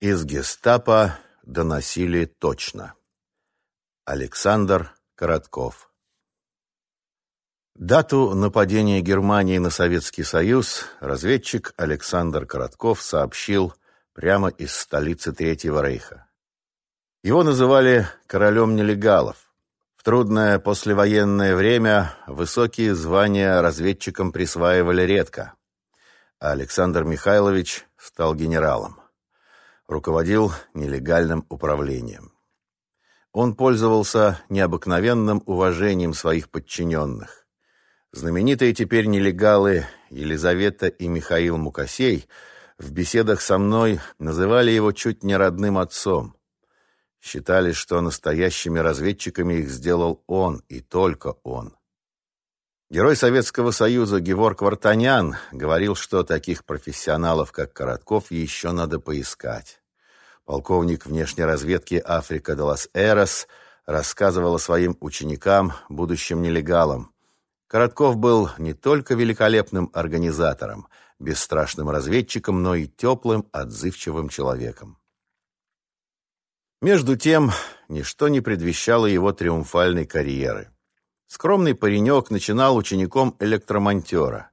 Из гестапо доносили точно. Александр Коротков Дату нападения Германии на Советский Союз разведчик Александр Коротков сообщил прямо из столицы Третьего Рейха. Его называли «королем нелегалов». В трудное послевоенное время высокие звания разведчикам присваивали редко, а Александр Михайлович стал генералом. Руководил нелегальным управлением. Он пользовался необыкновенным уважением своих подчиненных. Знаменитые теперь нелегалы Елизавета и Михаил Мукасей в беседах со мной называли его чуть не родным отцом. Считали, что настоящими разведчиками их сделал он и только он. Герой Советского Союза Геворг Вартанян говорил, что таких профессионалов, как Коротков, еще надо поискать. Полковник внешней разведки Африка де лас Эрос рассказывал своим ученикам, будущим нелегалам. Коротков был не только великолепным организатором, бесстрашным разведчиком, но и теплым, отзывчивым человеком. Между тем, ничто не предвещало его триумфальной карьеры. Скромный паренек начинал учеником электромонтера.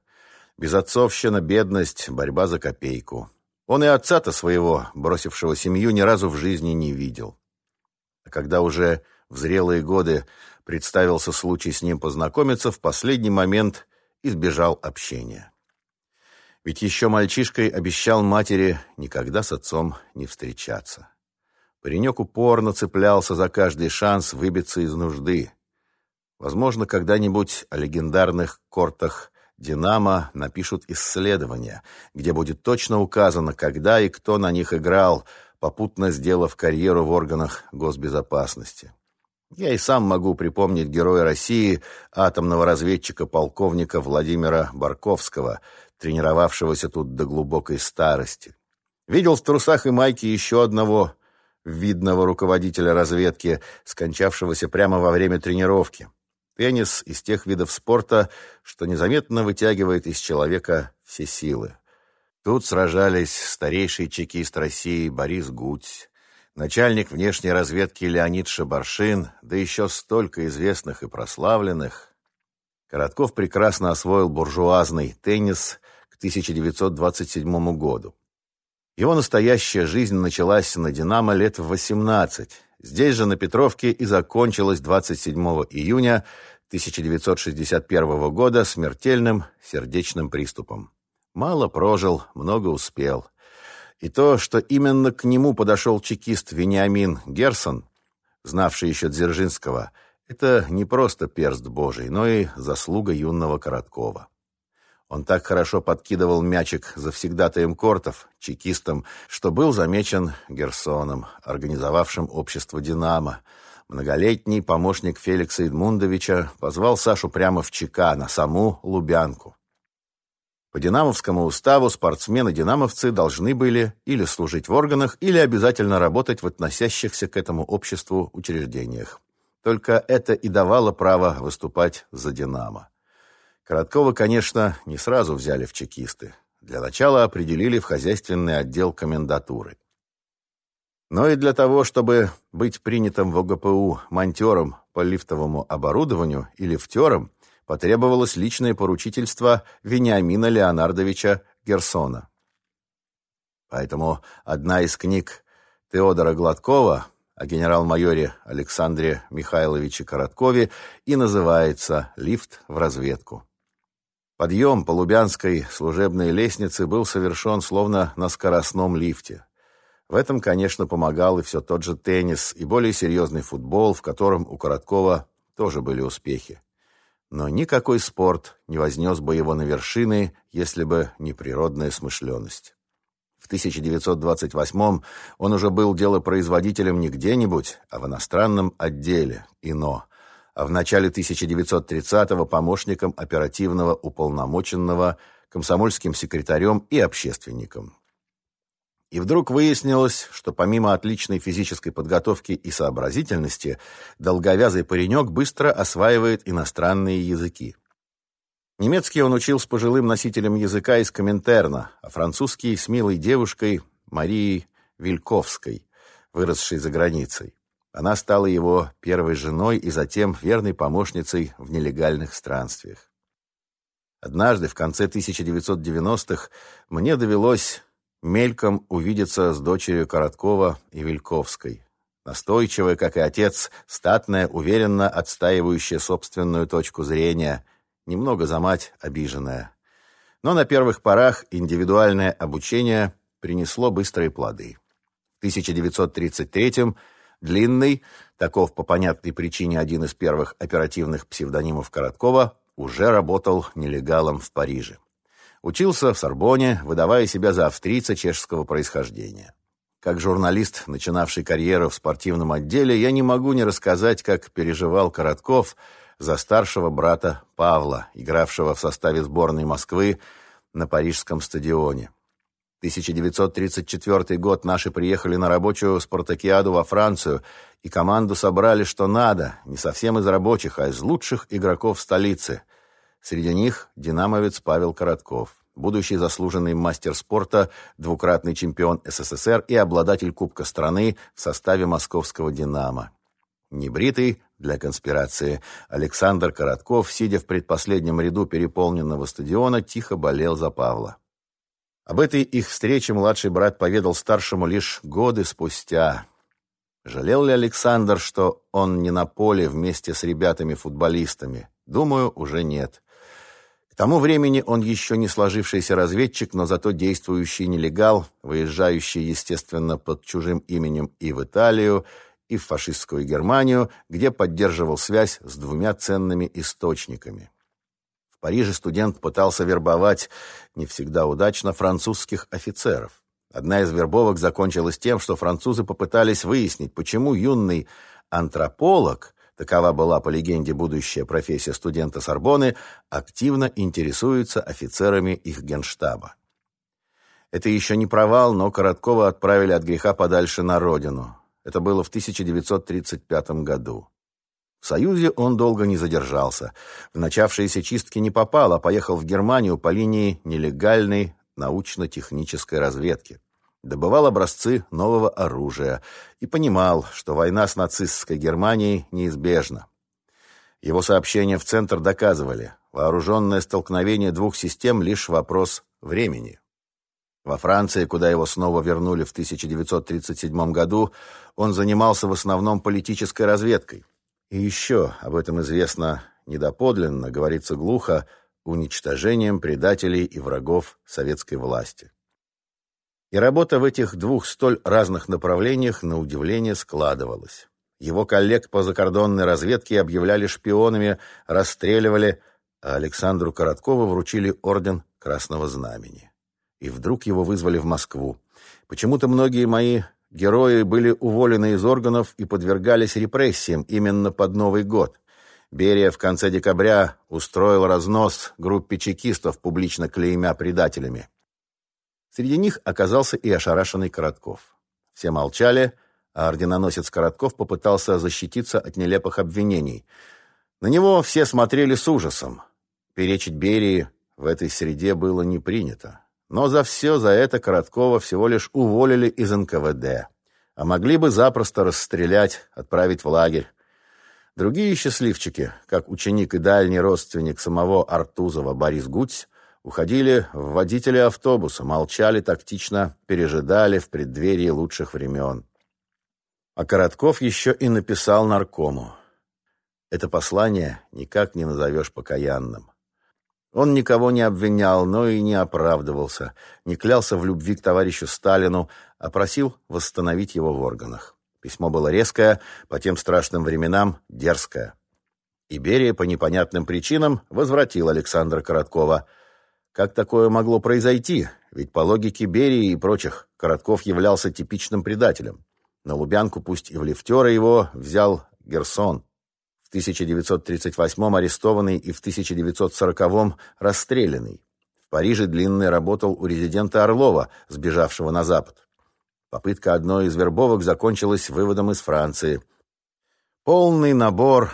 Безотцовщина, бедность, борьба за копейку. Он и отца-то своего, бросившего семью, ни разу в жизни не видел. А когда уже в зрелые годы представился случай с ним познакомиться, в последний момент избежал общения. Ведь еще мальчишкой обещал матери никогда с отцом не встречаться. Паренек упорно цеплялся за каждый шанс выбиться из нужды. Возможно, когда-нибудь о легендарных кортах «Динамо» напишут исследования, где будет точно указано, когда и кто на них играл, попутно сделав карьеру в органах госбезопасности. Я и сам могу припомнить героя России, атомного разведчика полковника Владимира Барковского, тренировавшегося тут до глубокой старости. Видел в трусах и майке еще одного видного руководителя разведки, скончавшегося прямо во время тренировки. Теннис из тех видов спорта, что незаметно вытягивает из человека все силы. Тут сражались старейший чекист России Борис Гудь, начальник внешней разведки Леонид Шабаршин, да еще столько известных и прославленных. Коротков прекрасно освоил буржуазный теннис к 1927 году. Его настоящая жизнь началась на «Динамо» лет в 18. Здесь же, на Петровке, и закончилась 27 июня 1961 года смертельным сердечным приступом. Мало прожил, много успел. И то, что именно к нему подошел чекист Вениамин Герсон, знавший еще Дзержинского, это не просто перст Божий, но и заслуга юного Короткова. Он так хорошо подкидывал мячик завсегдатаем кортов, чекистом, что был замечен Герсоном, организовавшим общество «Динамо». Многолетний помощник Феликса Эдмундовича позвал Сашу прямо в ЧК, на саму Лубянку. По динамовскому уставу спортсмены-динамовцы должны были или служить в органах, или обязательно работать в относящихся к этому обществу учреждениях. Только это и давало право выступать за «Динамо». Короткова, конечно, не сразу взяли в чекисты. Для начала определили в хозяйственный отдел комендатуры. Но и для того, чтобы быть принятым в ОГПУ монтером по лифтовому оборудованию и лифтером, потребовалось личное поручительство Вениамина Леонардовича Герсона. Поэтому одна из книг Теодора Гладкова о генерал-майоре Александре Михайловиче Короткове и называется «Лифт в разведку». Подъем по Лубянской служебной лестнице был совершен словно на скоростном лифте. В этом, конечно, помогал и все тот же теннис, и более серьезный футбол, в котором у Короткова тоже были успехи. Но никакой спорт не вознес бы его на вершины, если бы не природная смышленность. В 1928 он уже был делопроизводителем не где-нибудь, а в иностранном отделе, ИНО – а в начале 1930-го помощником оперативного уполномоченного, комсомольским секретарем и общественником. И вдруг выяснилось, что помимо отличной физической подготовки и сообразительности, долговязый паренек быстро осваивает иностранные языки. Немецкий он учил с пожилым носителем языка из Коминтерна, а французский с милой девушкой Марией Вильковской, выросшей за границей. Она стала его первой женой и затем верной помощницей в нелегальных странствиях. Однажды, в конце 1990-х, мне довелось мельком увидеться с дочерью Короткова и Вильковской. Настойчивая, как и отец, статная, уверенно отстаивающая собственную точку зрения, немного за мать обиженная. Но на первых порах индивидуальное обучение принесло быстрые плоды. В 1933-м Длинный, таков по понятной причине один из первых оперативных псевдонимов Короткова, уже работал нелегалом в Париже. Учился в Сорбоне, выдавая себя за австрийца чешского происхождения. Как журналист, начинавший карьеру в спортивном отделе, я не могу не рассказать, как переживал Коротков за старшего брата Павла, игравшего в составе сборной Москвы на парижском стадионе. 1934 год наши приехали на рабочую спартакиаду во Францию, и команду собрали что надо, не совсем из рабочих, а из лучших игроков столицы. Среди них динамовец Павел Коротков, будущий заслуженный мастер спорта, двукратный чемпион СССР и обладатель Кубка страны в составе московского «Динамо». Небритый для конспирации Александр Коротков, сидя в предпоследнем ряду переполненного стадиона, тихо болел за Павла. Об этой их встрече младший брат поведал старшему лишь годы спустя. Жалел ли Александр, что он не на поле вместе с ребятами-футболистами? Думаю, уже нет. К тому времени он еще не сложившийся разведчик, но зато действующий нелегал, выезжающий, естественно, под чужим именем и в Италию, и в фашистскую Германию, где поддерживал связь с двумя ценными источниками. Париже студент пытался вербовать, не всегда удачно, французских офицеров. Одна из вербовок закончилась тем, что французы попытались выяснить, почему юный антрополог, такова была по легенде будущая профессия студента Сорбоны, активно интересуется офицерами их генштаба. Это еще не провал, но Короткова отправили от греха подальше на родину. Это было в 1935 году. Союзе он долго не задержался. В начавшиеся чистки не попал, а поехал в Германию по линии нелегальной научно-технической разведки. Добывал образцы нового оружия и понимал, что война с нацистской Германией неизбежна. Его сообщения в Центр доказывали, вооруженное столкновение двух систем – лишь вопрос времени. Во Франции, куда его снова вернули в 1937 году, он занимался в основном политической разведкой – и еще, об этом известно недоподлинно, говорится глухо, уничтожением предателей и врагов советской власти. И работа в этих двух столь разных направлениях, на удивление, складывалась. Его коллег по закордонной разведке объявляли шпионами, расстреливали, а Александру Короткову вручили орден Красного Знамени. И вдруг его вызвали в Москву. Почему-то многие мои Герои были уволены из органов и подвергались репрессиям именно под Новый год. Берия в конце декабря устроил разнос группе чекистов, публично клеймя предателями. Среди них оказался и ошарашенный Коротков. Все молчали, а орденоносец Коротков попытался защититься от нелепых обвинений. На него все смотрели с ужасом. Перечить Берии в этой среде было не принято. Но за все за это Короткова всего лишь уволили из НКВД. А могли бы запросто расстрелять, отправить в лагерь. Другие счастливчики, как ученик и дальний родственник самого Артузова Борис Гуць, уходили в водители автобуса, молчали тактично, пережидали в преддверии лучших времен. А Коротков еще и написал наркому. Это послание никак не назовешь покаянным. Он никого не обвинял, но и не оправдывался, не клялся в любви к товарищу Сталину, а просил восстановить его в органах. Письмо было резкое, по тем страшным временам дерзкое. Иберия по непонятным причинам возвратил Александра Короткова. Как такое могло произойти? Ведь по логике Берии и прочих Коротков являлся типичным предателем. На Лубянку, пусть и в лифтера его, взял Герсон. В 1938 арестованный и в 1940 расстрелянный. В Париже Длинный работал у резидента Орлова, сбежавшего на Запад. Попытка одной из вербовок закончилась выводом из Франции. Полный набор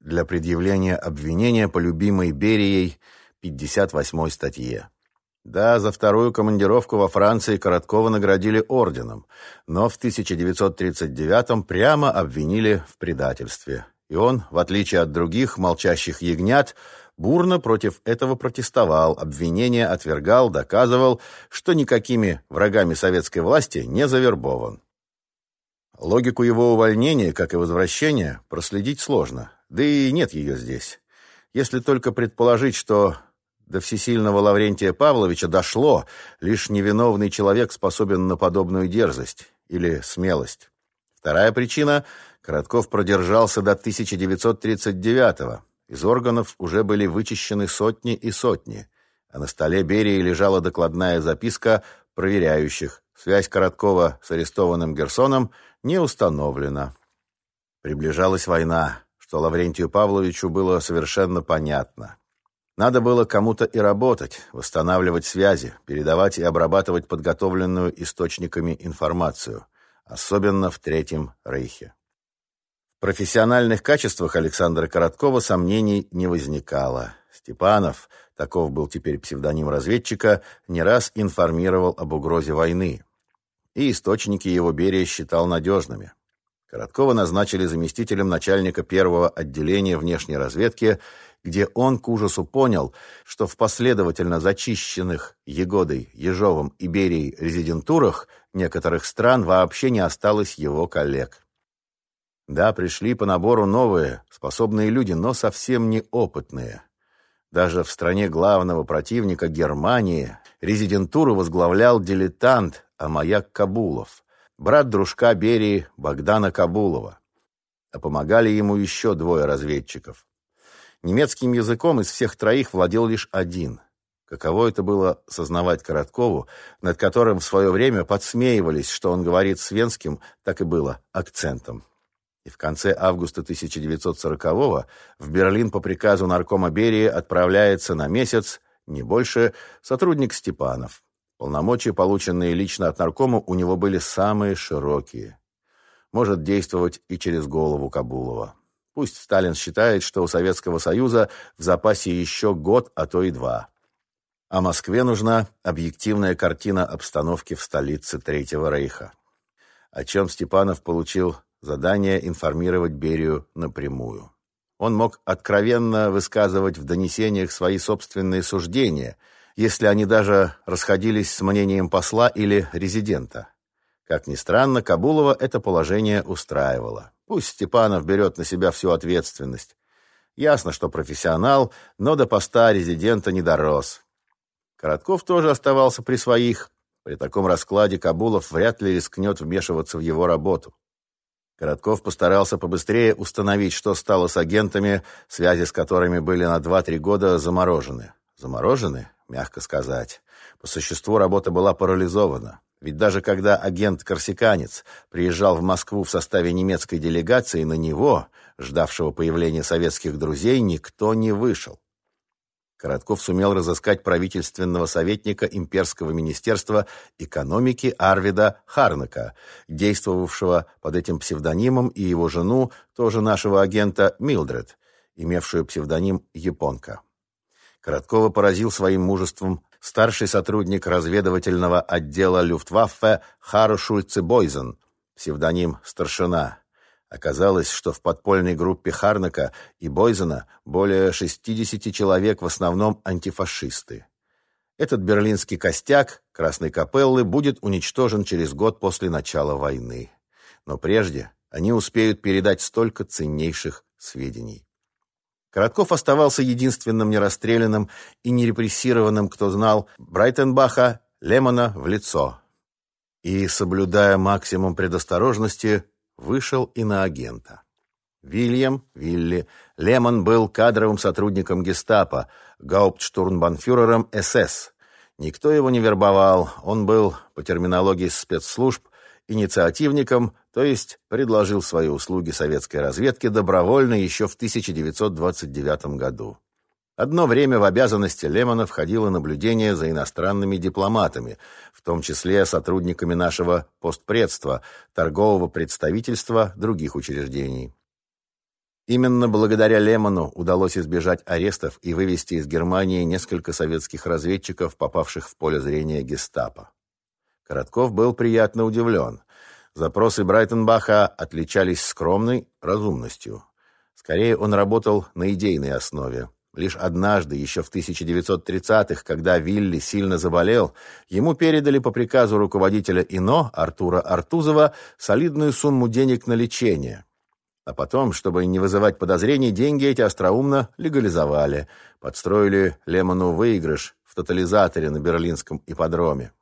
для предъявления обвинения по любимой Берией 58 статье. Да, за вторую командировку во Франции Короткова наградили орденом, но в 1939-м прямо обвинили в предательстве. И он, в отличие от других молчащих ягнят, бурно против этого протестовал, обвинения отвергал, доказывал, что никакими врагами советской власти не завербован. Логику его увольнения, как и возвращения, проследить сложно, да и нет ее здесь. Если только предположить, что до всесильного Лаврентия Павловича дошло, лишь невиновный человек способен на подобную дерзость или смелость. Вторая причина – Коротков продержался до 1939-го. Из органов уже были вычищены сотни и сотни, а на столе Берии лежала докладная записка проверяющих. Связь Короткова с арестованным Герсоном не установлена. Приближалась война, что Лаврентию Павловичу было совершенно понятно. Надо было кому-то и работать, восстанавливать связи, передавать и обрабатывать подготовленную источниками информацию, особенно в Третьем Рейхе. Профессиональных качествах Александра Короткова сомнений не возникало. Степанов, таков был теперь псевдоним разведчика, не раз информировал об угрозе войны. И источники его Берия считал надежными. Короткова назначили заместителем начальника первого отделения внешней разведки где он к ужасу понял, что в последовательно зачищенных Егодой, Ежовым и Берией резидентурах некоторых стран вообще не осталось его коллег. Да, пришли по набору новые, способные люди, но совсем неопытные. Даже в стране главного противника Германии резидентуру возглавлял дилетант Амаяк Кабулов, брат дружка Берии Богдана Кабулова. А помогали ему еще двое разведчиков. Немецким языком из всех троих владел лишь один. Каково это было сознавать Короткову, над которым в свое время подсмеивались, что он говорит с венским, так и было, акцентом. И в конце августа 1940-го в Берлин по приказу наркома Берии отправляется на месяц, не больше, сотрудник Степанов. Полномочия, полученные лично от наркома, у него были самые широкие. Может действовать и через голову Кабулова. Пусть Сталин считает, что у Советского Союза в запасе еще год, а то и два. А Москве нужна объективная картина обстановки в столице Третьего Рейха. О чем Степанов получил задание информировать Берию напрямую. Он мог откровенно высказывать в донесениях свои собственные суждения, если они даже расходились с мнением посла или резидента. Как ни странно, Кабулова это положение устраивало. Пусть Степанов берет на себя всю ответственность. Ясно, что профессионал, но до поста резидента не дорос. Коротков тоже оставался при своих. При таком раскладе Кабулов вряд ли рискнет вмешиваться в его работу. Коротков постарался побыстрее установить, что стало с агентами, связи с которыми были на 2-3 года заморожены. Заморожены? Мягко сказать. По существу работа была парализована. Ведь даже когда агент-корсиканец приезжал в Москву в составе немецкой делегации, на него, ждавшего появления советских друзей, никто не вышел. Коротков сумел разыскать правительственного советника Имперского министерства экономики Арвида Харнака, действовавшего под этим псевдонимом, и его жену, тоже нашего агента Милдред, имевшую псевдоним Японка. Короткова поразил своим мужеством старший сотрудник разведывательного отдела Люфтваффе Хару Шульце-Бойзен, псевдоним «Старшина». Оказалось, что в подпольной группе Харнака и Бойзена более 60 человек, в основном антифашисты. Этот берлинский костяк Красной Капеллы будет уничтожен через год после начала войны. Но прежде они успеют передать столько ценнейших сведений. Коротков оставался единственным нерастрелянным и нерепрессированным, кто знал Брайтенбаха, Лемона в лицо. И, соблюдая максимум предосторожности, вышел и на агента. Вильям, Вилли, Лемон был кадровым сотрудником гестапо, гауптштурмбанфюрером СС. Никто его не вербовал, он был, по терминологии спецслужб, инициативником, то есть предложил свои услуги советской разведке добровольно еще в 1929 году. Одно время в обязанности Лемона входило наблюдение за иностранными дипломатами, в том числе сотрудниками нашего постпредства, торгового представительства других учреждений. Именно благодаря Лемону удалось избежать арестов и вывести из Германии несколько советских разведчиков, попавших в поле зрения гестапо. Коротков был приятно удивлен. Запросы Брайтенбаха отличались скромной разумностью. Скорее, он работал на идейной основе. Лишь однажды, еще в 1930-х, когда Вилли сильно заболел, ему передали по приказу руководителя ИНО Артура Артузова солидную сумму денег на лечение. А потом, чтобы не вызывать подозрений, деньги эти остроумно легализовали. Подстроили Лемону выигрыш в тотализаторе на берлинском ипподроме.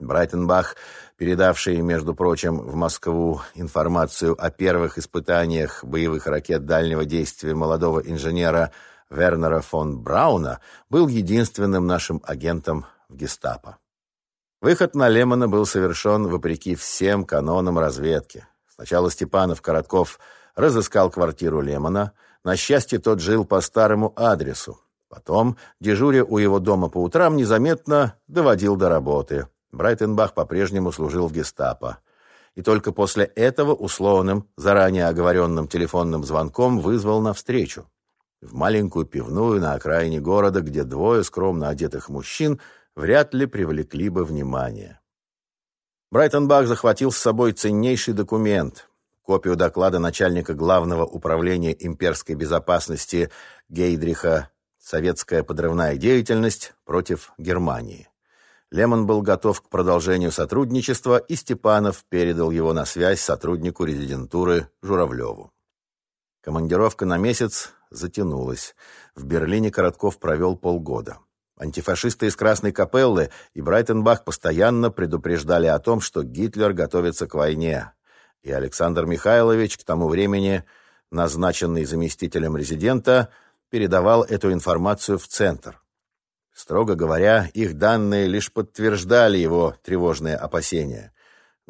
Брайтенбах, передавший, между прочим, в Москву информацию о первых испытаниях боевых ракет дальнего действия молодого инженера Вернера фон Брауна, был единственным нашим агентом в гестапо. Выход на Лемона был совершен вопреки всем канонам разведки. Сначала Степанов Коротков – разыскал квартиру Лемона. На счастье, тот жил по старому адресу. Потом, дежуря у его дома по утрам, незаметно доводил до работы. Брайтенбах по-прежнему служил в гестапо. И только после этого условным, заранее оговоренным телефонным звонком вызвал на встречу. В маленькую пивную на окраине города, где двое скромно одетых мужчин вряд ли привлекли бы внимание. Брайтенбах захватил с собой ценнейший документ копию доклада начальника Главного управления имперской безопасности Гейдриха «Советская подрывная деятельность против Германии». Лемон был готов к продолжению сотрудничества, и Степанов передал его на связь сотруднику резидентуры Журавлеву. Командировка на месяц затянулась. В Берлине Коротков провел полгода. Антифашисты из Красной Капеллы и Брайтенбах постоянно предупреждали о том, что Гитлер готовится к войне и Александр Михайлович, к тому времени назначенный заместителем резидента, передавал эту информацию в Центр. Строго говоря, их данные лишь подтверждали его тревожные опасения.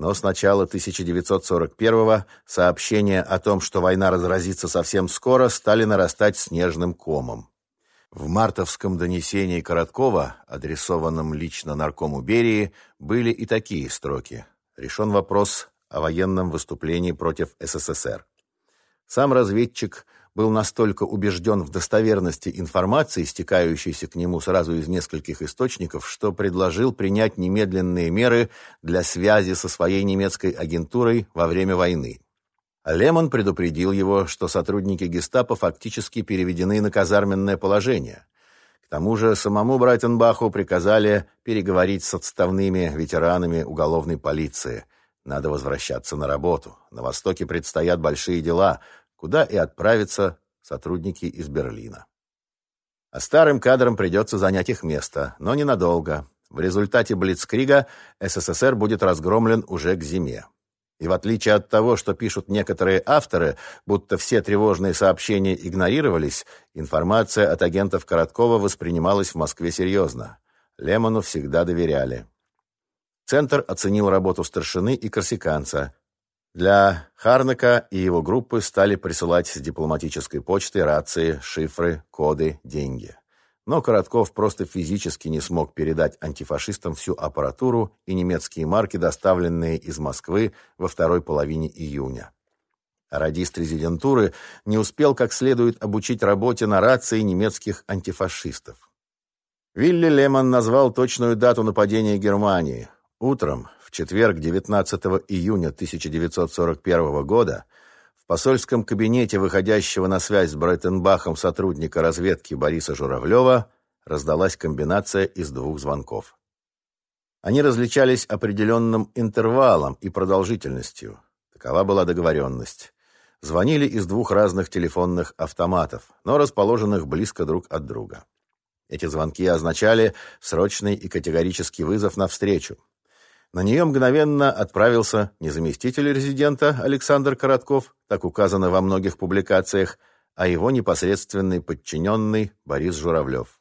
Но с начала 1941-го сообщения о том, что война разразится совсем скоро, стали нарастать снежным комом. В мартовском донесении Короткова, адресованном лично наркому Берии, были и такие строки. Решен вопрос о военном выступлении против СССР. Сам разведчик был настолько убежден в достоверности информации, стекающейся к нему сразу из нескольких источников, что предложил принять немедленные меры для связи со своей немецкой агентурой во время войны. Лемон предупредил его, что сотрудники гестапо фактически переведены на казарменное положение. К тому же самому Брайтенбаху приказали переговорить с отставными ветеранами уголовной полиции – надо возвращаться на работу. На Востоке предстоят большие дела, куда и отправятся сотрудники из Берлина. А старым кадрам придется занять их место, но ненадолго. В результате Блицкрига СССР будет разгромлен уже к зиме. И в отличие от того, что пишут некоторые авторы, будто все тревожные сообщения игнорировались, информация от агентов Короткова воспринималась в Москве серьезно. Лемону всегда доверяли. Центр оценил работу старшины и корсиканца. Для Харнака и его группы стали присылать с дипломатической почты рации, шифры, коды, деньги. Но Коротков просто физически не смог передать антифашистам всю аппаратуру и немецкие марки, доставленные из Москвы во второй половине июня. Радист резидентуры не успел как следует обучить работе на рации немецких антифашистов. Вилли Лемон назвал точную дату нападения Германии – Утром, в четверг, 19 июня 1941 года, в посольском кабинете выходящего на связь с Брайтенбахом сотрудника разведки Бориса Журавлева раздалась комбинация из двух звонков. Они различались определенным интервалом и продолжительностью. Такова была договоренность. Звонили из двух разных телефонных автоматов, но расположенных близко друг от друга. Эти звонки означали срочный и категорический вызов на встречу, на нее мгновенно отправился не заместитель резидента Александр Коротков, так указано во многих публикациях, а его непосредственный подчиненный Борис Журавлев.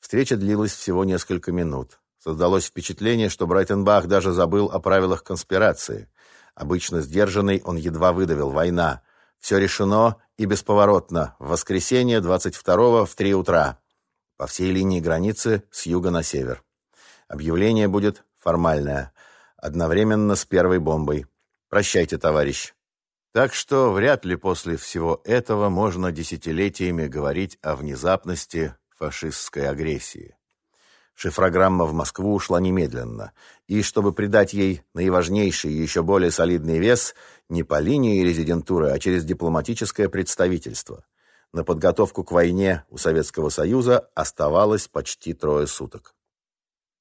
Встреча длилась всего несколько минут. Создалось впечатление, что Брайтенбах даже забыл о правилах конспирации. Обычно сдержанный, он едва выдавил «война». Все решено и бесповоротно. В воскресенье 22-го в 3 утра. По всей линии границы с юга на север. Объявление будет формальная, одновременно с первой бомбой. Прощайте, товарищ. Так что вряд ли после всего этого можно десятилетиями говорить о внезапности фашистской агрессии. Шифрограмма в Москву ушла немедленно, и, чтобы придать ей наиважнейший и еще более солидный вес, не по линии резидентуры, а через дипломатическое представительство. На подготовку к войне у Советского Союза оставалось почти трое суток.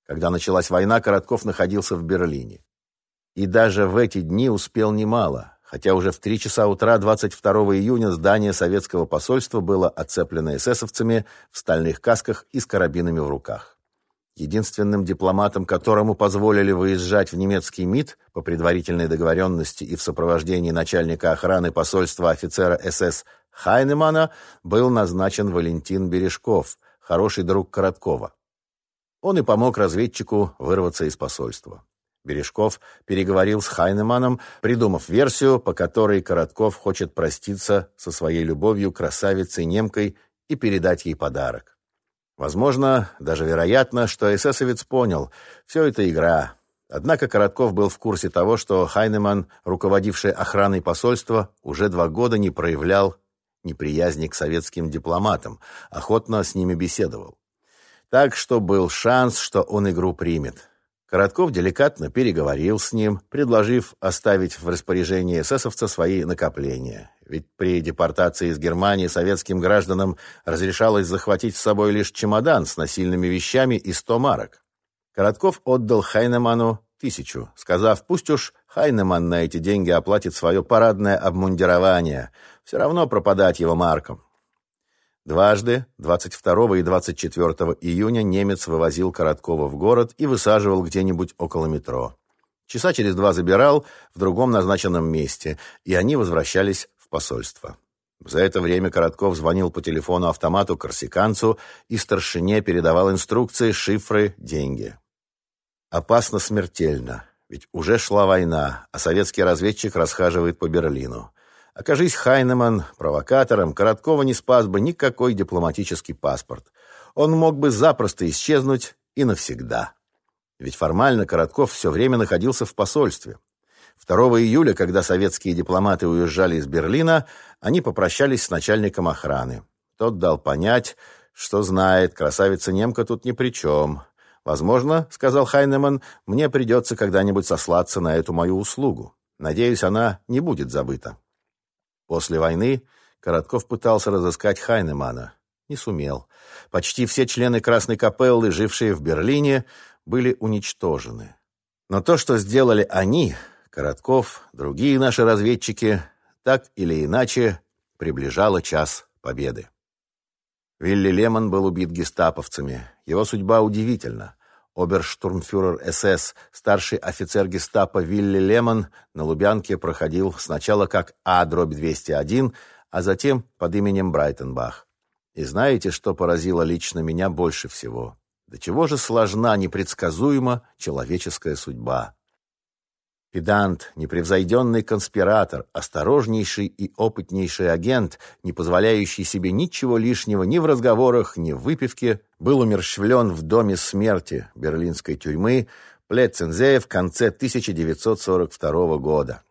Когда началась война, Коротков находился в Берлине. И даже в эти дни успел немало, хотя уже в три часа утра 22 июня здание советского посольства было оцеплено эсэсовцами в стальных касках и с карабинами в руках. Единственным дипломатом, которому позволили выезжать в немецкий МИД по предварительной договоренности и в сопровождении начальника охраны посольства офицера СС Хайнемана, был назначен Валентин Бережков, хороший друг Короткова. Он и помог разведчику вырваться из посольства. Бережков переговорил с Хайнеманом, придумав версию, по которой Коротков хочет проститься со своей любовью красавицей-немкой и передать ей подарок. Возможно, даже вероятно, что эсэсовец понял, все это игра. Однако Коротков был в курсе того, что Хайнеман, руководивший охраной посольства, уже два года не проявлял неприязни к советским дипломатам, охотно с ними беседовал. Так что был шанс, что он игру примет. Коротков деликатно переговорил с ним, предложив оставить в распоряжении эсэсовца свои накопления. Ведь при депортации из Германии советским гражданам разрешалось захватить с собой лишь чемодан с насильными вещами и сто марок. Коротков отдал Хайнеману тысячу, сказав, пусть уж Хайнеман на эти деньги оплатит свое парадное обмундирование, все равно пропадать его маркам. Дважды, 22 и 24 июня, немец вывозил Короткова в город и высаживал где-нибудь около метро. Часа через два забирал в другом назначенном месте, и они возвращались в посольство. За это время Коротков звонил по телефону-автомату корсиканцу и старшине передавал инструкции, шифры, деньги. Опасно смертельно, ведь уже шла война, а советский разведчик расхаживает по Берлину. Окажись Хайнеман провокатором, Короткова не спас бы никакой дипломатический паспорт. Он мог бы запросто исчезнуть и навсегда. Ведь формально Коротков все время находился в посольстве. 2 июля, когда советские дипломаты уезжали из Берлина, они попрощались с начальником охраны. Тот дал понять, что знает, красавица-немка тут ни при чем. «Возможно, — сказал Хайнеман, — мне придется когда-нибудь сослаться на эту мою услугу. Надеюсь, она не будет забыта». После войны Коротков пытался разыскать Хайнемана. Не сумел. Почти все члены Красной Капеллы, жившие в Берлине, были уничтожены. Но то, что сделали они, Коротков, другие наши разведчики, так или иначе приближало час победы. Вилли Лемон был убит гестаповцами. Его судьба удивительна. Оберштурмфюрер СС, старший офицер гестапо Вилли Лемон на Лубянке проходил сначала как А-201, а затем под именем Брайтенбах. И знаете, что поразило лично меня больше всего? До чего же сложна, непредсказуема человеческая судьба. Педант, непревзойденный конспиратор, осторожнейший и опытнейший агент, не позволяющий себе ничего лишнего ни в разговорах, ни в выпивке, был умерщвлен в доме смерти берлинской тюрьмы Плетцензея в конце 1942 года.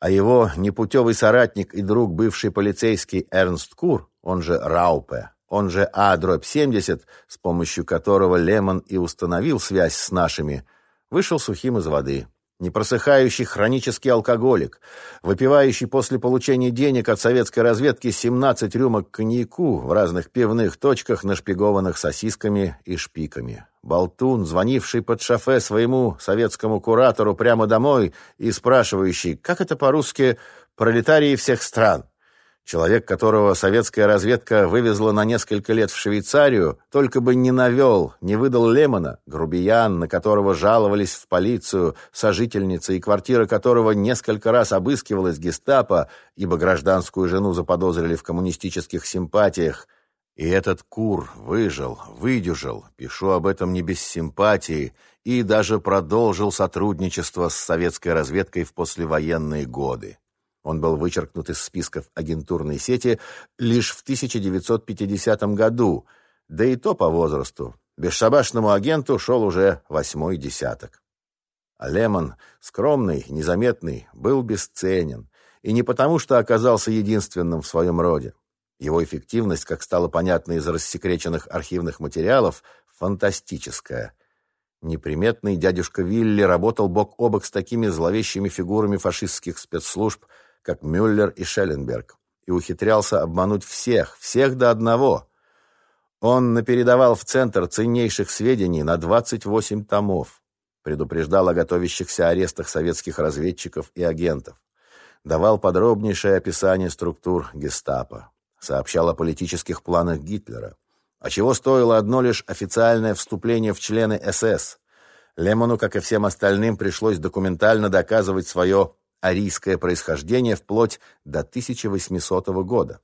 А его непутевый соратник и друг, бывший полицейский Эрнст Кур, он же Раупе, он же А-70, с помощью которого Лемон и установил связь с нашими, вышел сухим из воды непросыхающий хронический алкоголик, выпивающий после получения денег от советской разведки 17 рюмок коньяку в разных пивных точках, нашпигованных сосисками и шпиками. Болтун, звонивший под шофе своему советскому куратору прямо домой и спрашивающий, как это по-русски «пролетарии всех стран». Человек, которого советская разведка вывезла на несколько лет в Швейцарию, только бы не навел, не выдал Лемона, грубиян, на которого жаловались в полицию, сожительница и квартира которого несколько раз обыскивалась гестапо, ибо гражданскую жену заподозрили в коммунистических симпатиях. И этот кур выжил, выдюжил, пишу об этом не без симпатии, и даже продолжил сотрудничество с советской разведкой в послевоенные годы. Он был вычеркнут из списков агентурной сети лишь в 1950 году, да и то по возрасту. Бесшабашному агенту шел уже восьмой десяток. А Лемон, скромный, незаметный, был бесценен. И не потому, что оказался единственным в своем роде. Его эффективность, как стало понятно из рассекреченных архивных материалов, фантастическая. Неприметный дядюшка Вилли работал бок о бок с такими зловещими фигурами фашистских спецслужб, как Мюллер и Шелленберг, и ухитрялся обмануть всех, всех до одного. Он напередавал в центр ценнейших сведений на 28 томов, предупреждал о готовящихся арестах советских разведчиков и агентов, давал подробнейшее описание структур гестапо, сообщал о политических планах Гитлера, а чего стоило одно лишь официальное вступление в члены СС. Лемону, как и всем остальным, пришлось документально доказывать свое арийское происхождение вплоть до 1800 года.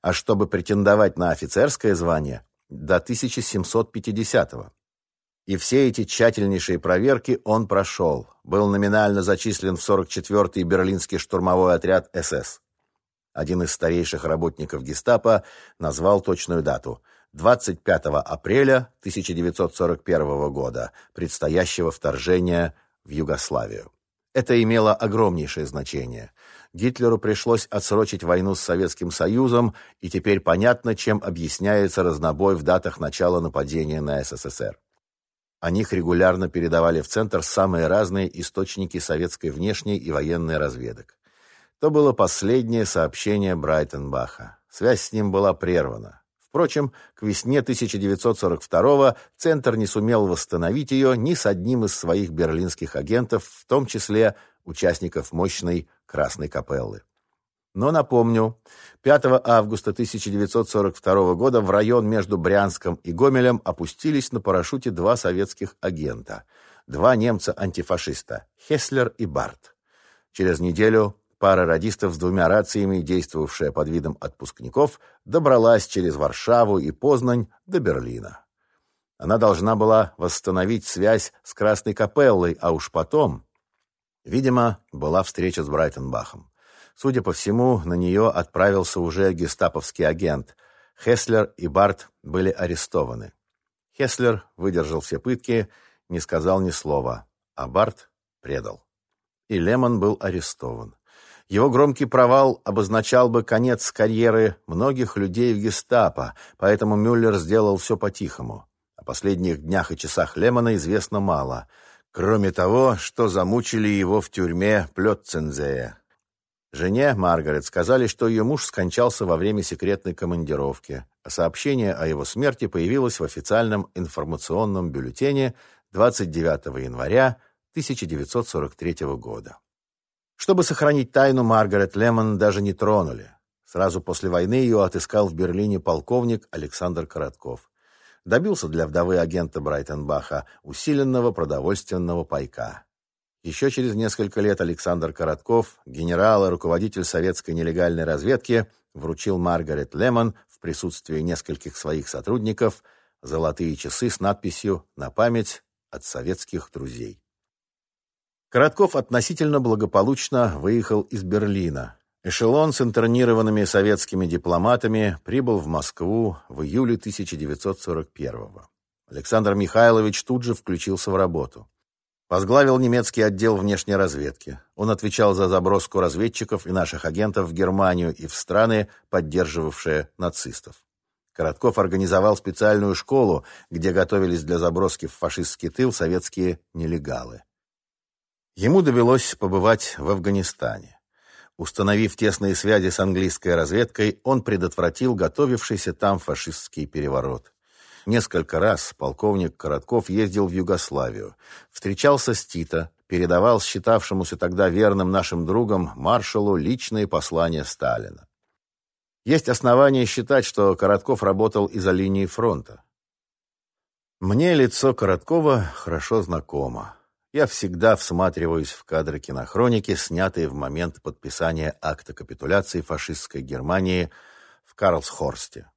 А чтобы претендовать на офицерское звание, до 1750 -го. И все эти тщательнейшие проверки он прошел. Был номинально зачислен в 44-й Берлинский штурмовой отряд СС. Один из старейших работников гестапо назвал точную дату – 25 апреля 1941 года, предстоящего вторжения в Югославию. Это имело огромнейшее значение. Гитлеру пришлось отсрочить войну с Советским Союзом, и теперь понятно, чем объясняется разнобой в датах начала нападения на СССР. О них регулярно передавали в Центр самые разные источники советской внешней и военной разведок. То было последнее сообщение Брайтенбаха. Связь с ним была прервана. Впрочем, к весне 1942-го Центр не сумел восстановить ее ни с одним из своих берлинских агентов, в том числе участников мощной Красной Капеллы. Но напомню, 5 августа 1942 года в район между Брянском и Гомелем опустились на парашюте два советских агента, два немца-антифашиста – Хеслер и Барт. Через неделю Пара радистов с двумя рациями, действовавшая под видом отпускников, добралась через Варшаву и Познань до Берлина. Она должна была восстановить связь с Красной Капеллой, а уж потом... Видимо, была встреча с Брайтенбахом. Судя по всему, на нее отправился уже гестаповский агент. Хеслер и Барт были арестованы. Хеслер выдержал все пытки, не сказал ни слова, а Барт предал. И Лемон был арестован. Его громкий провал обозначал бы конец карьеры многих людей в гестапо, поэтому Мюллер сделал все по-тихому. О последних днях и часах Лемона известно мало, кроме того, что замучили его в тюрьме Плетцензея. Жене, Маргарет, сказали, что ее муж скончался во время секретной командировки, а сообщение о его смерти появилось в официальном информационном бюллетене 29 января 1943 года. Чтобы сохранить тайну, Маргарет Лемон даже не тронули. Сразу после войны ее отыскал в Берлине полковник Александр Коротков. Добился для вдовы агента Брайтенбаха усиленного продовольственного пайка. Еще через несколько лет Александр Коротков, генерал и руководитель советской нелегальной разведки, вручил Маргарет Лемон в присутствии нескольких своих сотрудников золотые часы с надписью «На память от советских друзей». Коротков относительно благополучно выехал из Берлина. Эшелон с интернированными советскими дипломатами прибыл в Москву в июле 1941-го. Александр Михайлович тут же включился в работу. Возглавил немецкий отдел внешней разведки. Он отвечал за заброску разведчиков и наших агентов в Германию и в страны, поддерживавшие нацистов. Коротков организовал специальную школу, где готовились для заброски в фашистский тыл советские нелегалы. Ему довелось побывать в Афганистане. Установив тесные связи с английской разведкой, он предотвратил готовившийся там фашистский переворот. Несколько раз полковник Коротков ездил в Югославию, встречался с Тито, передавал считавшемуся тогда верным нашим другом маршалу личные послания Сталина. Есть основания считать, что Коротков работал из-за линии фронта. Мне лицо Короткова хорошо знакомо. Я всегда всматриваюсь в кадры кинохроники, снятые в момент подписания акта капитуляции фашистской Германии в Карлсхорсте.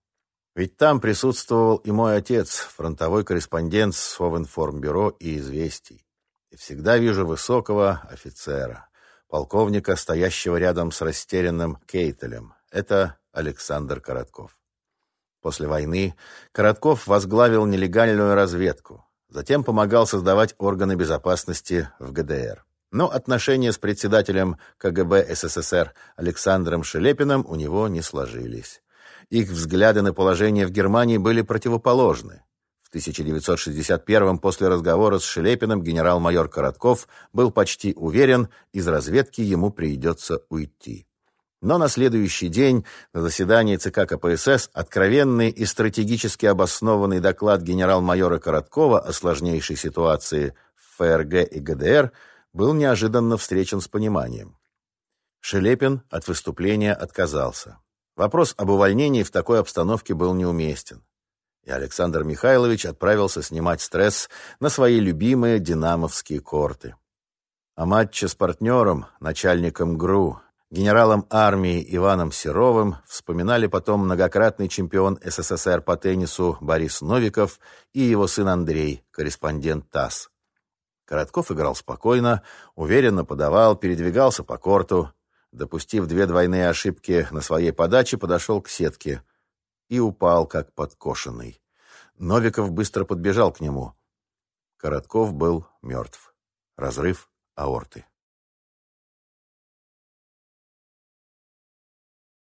Ведь там присутствовал и мой отец, фронтовой корреспондент Совинформбюро и «Известий». И всегда вижу высокого офицера, полковника, стоящего рядом с растерянным Кейтелем. Это Александр Коротков. После войны Коротков возглавил нелегальную разведку. Затем помогал создавать органы безопасности в ГДР. Но отношения с председателем КГБ СССР Александром Шелепиным у него не сложились. Их взгляды на положение в Германии были противоположны. В 1961 после разговора с Шелепиным генерал-майор Коротков был почти уверен, из разведки ему придется уйти. Но на следующий день на заседании ЦК КПСС откровенный и стратегически обоснованный доклад генерал-майора Короткова о сложнейшей ситуации в ФРГ и ГДР был неожиданно встречен с пониманием. Шелепин от выступления отказался. Вопрос об увольнении в такой обстановке был неуместен. И Александр Михайлович отправился снимать стресс на свои любимые динамовские корты. О матче с партнером, начальником ГРУ, генералом армии Иваном Серовым вспоминали потом многократный чемпион СССР по теннису Борис Новиков и его сын Андрей, корреспондент ТАСС. Коротков играл спокойно, уверенно подавал, передвигался по корту. Допустив две двойные ошибки на своей подаче, подошел к сетке и упал, как подкошенный. Новиков быстро подбежал к нему. Коротков был мертв. Разрыв аорты.